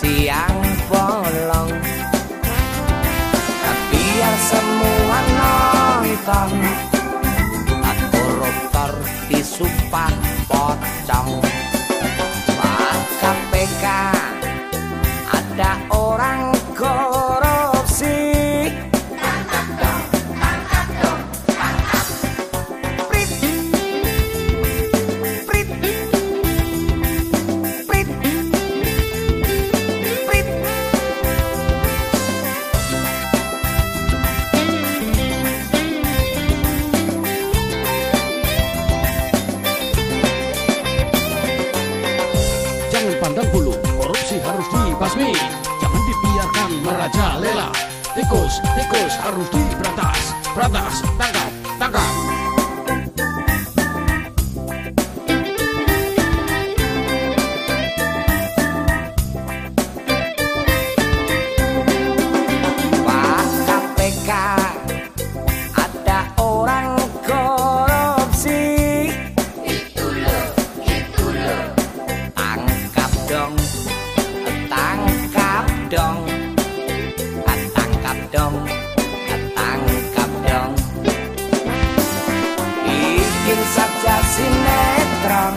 siang bolong. Biar semua nonton. Aku rotor di sumpah pocong. pandang bulu Korupsi harus dibasmi Jangan dibiarkan merajalela. Tikus, tikus harus diberantas. Berantas, tangkap. saja sinetron.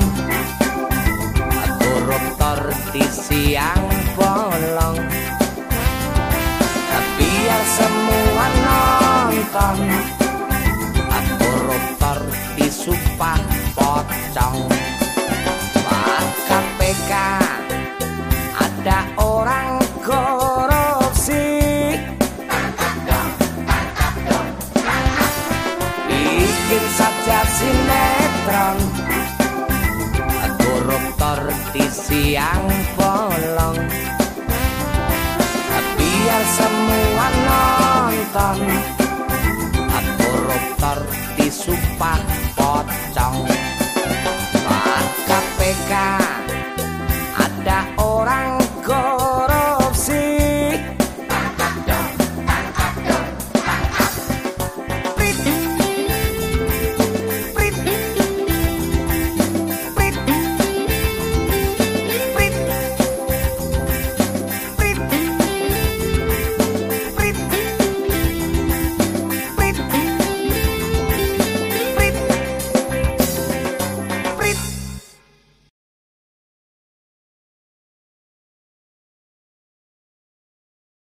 Koruptor di siang pon tiang bolong Biar semua nonton